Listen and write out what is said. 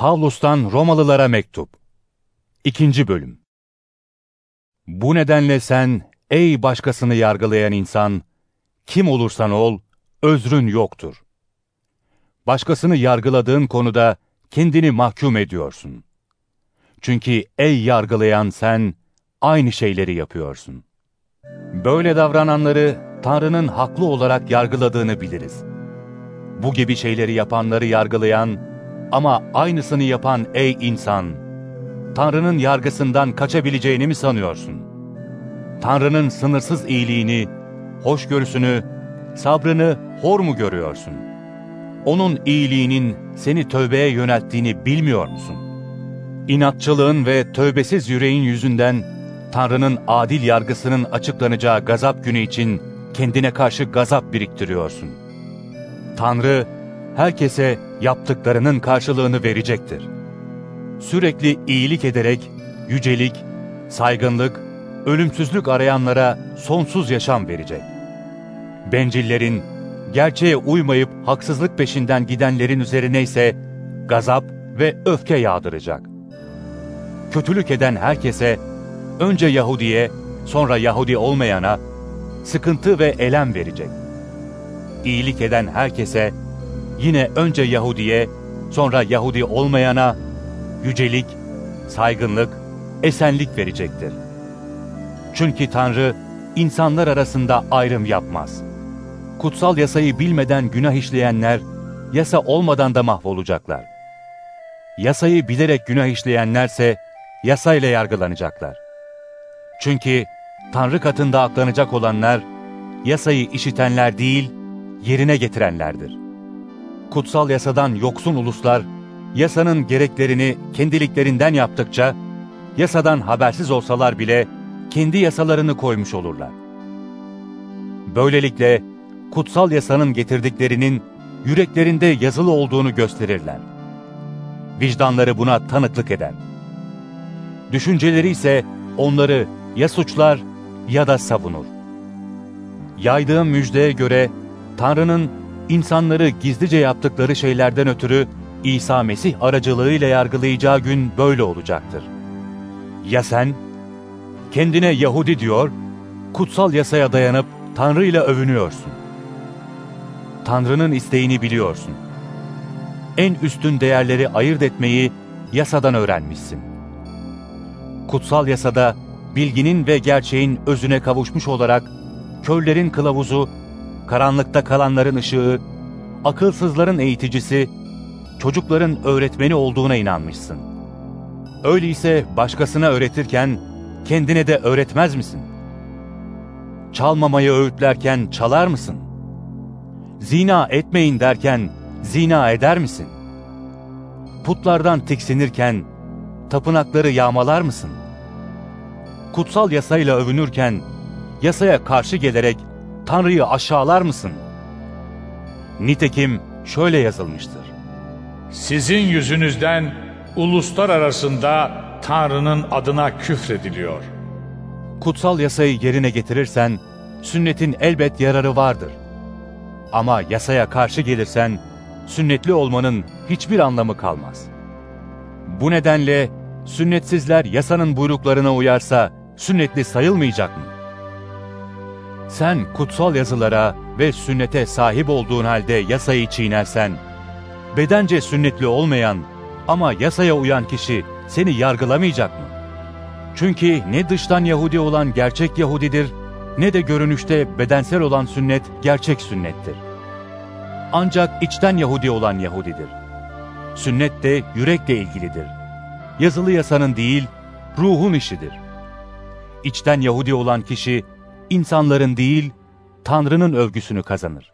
Pavlus'tan Romalılara Mektup 2. Bölüm Bu nedenle sen, ey başkasını yargılayan insan, kim olursan ol, özrün yoktur. Başkasını yargıladığın konuda kendini mahkum ediyorsun. Çünkü ey yargılayan sen, aynı şeyleri yapıyorsun. Böyle davrananları Tanrı'nın haklı olarak yargıladığını biliriz. Bu gibi şeyleri yapanları yargılayan ama aynısını yapan ey insan, Tanrı'nın yargısından kaçabileceğini mi sanıyorsun? Tanrı'nın sınırsız iyiliğini, hoşgörüsünü, sabrını hor mu görüyorsun? Onun iyiliğinin seni tövbeye yönelttiğini bilmiyor musun? İnatçılığın ve tövbesiz yüreğin yüzünden Tanrı'nın adil yargısının açıklanacağı gazap günü için kendine karşı gazap biriktiriyorsun. Tanrı, herkese yaptıklarının karşılığını verecektir. Sürekli iyilik ederek, yücelik, saygınlık, ölümsüzlük arayanlara sonsuz yaşam verecek. Bencillerin, gerçeğe uymayıp haksızlık peşinden gidenlerin üzerine ise gazap ve öfke yağdıracak. Kötülük eden herkese, önce Yahudiye, sonra Yahudi olmayana, sıkıntı ve elem verecek. İyilik eden herkese, yine önce Yahudiye, sonra Yahudi olmayana, yücelik, saygınlık, esenlik verecektir. Çünkü Tanrı, insanlar arasında ayrım yapmaz. Kutsal yasayı bilmeden günah işleyenler, yasa olmadan da mahvolacaklar. Yasayı bilerek günah işleyenlerse, yasayla yargılanacaklar. Çünkü Tanrı katında aklanacak olanlar, yasayı işitenler değil, yerine getirenlerdir. Kutsal yasadan yoksun uluslar, yasanın gereklerini kendiliklerinden yaptıkça, yasadan habersiz olsalar bile kendi yasalarını koymuş olurlar. Böylelikle kutsal yasanın getirdiklerinin yüreklerinde yazılı olduğunu gösterirler. Vicdanları buna tanıklık eder. Düşünceleri ise onları ya suçlar ya da savunur. Yaydığım müjdeye göre Tanrı'nın insanları gizlice yaptıkları şeylerden ötürü İsa Mesih aracılığıyla yargılayacağı gün böyle olacaktır. Ya sen? Kendine Yahudi diyor, kutsal yasaya dayanıp Tanrı ile övünüyorsun. Tanrı'nın isteğini biliyorsun. En üstün değerleri ayırt etmeyi yasadan öğrenmişsin. Kutsal yasada bilginin ve gerçeğin özüne kavuşmuş olarak körlerin kılavuzu, karanlıkta kalanların ışığı, akılsızların eğiticisi, çocukların öğretmeni olduğuna inanmışsın. Öyleyse başkasına öğretirken kendine de öğretmez misin? Çalmamayı öğütlerken çalar mısın? Zina etmeyin derken zina eder misin? Putlardan tiksinirken tapınakları yağmalar mısın? Kutsal yasayla övünürken yasaya karşı gelerek Tanrı'yı aşağılar mısın? Nitekim şöyle yazılmıştır. Sizin yüzünüzden uluslar arasında Tanrı'nın adına küfrediliyor. Kutsal yasayı yerine getirirsen, sünnetin elbet yararı vardır. Ama yasaya karşı gelirsen, sünnetli olmanın hiçbir anlamı kalmaz. Bu nedenle sünnetsizler yasanın buyruklarına uyarsa, sünnetli sayılmayacak mı? Sen kutsal yazılara ve sünnete sahip olduğun halde yasayı çiğnersen, bedence sünnetli olmayan ama yasaya uyan kişi seni yargılamayacak mı? Çünkü ne dıştan Yahudi olan gerçek Yahudidir, ne de görünüşte bedensel olan sünnet gerçek sünnettir. Ancak içten Yahudi olan Yahudidir. Sünnet de yürekle ilgilidir. Yazılı yasanın değil, ruhun işidir. İçten Yahudi olan kişi, insanların değil, Tanrı'nın övgüsünü kazanır.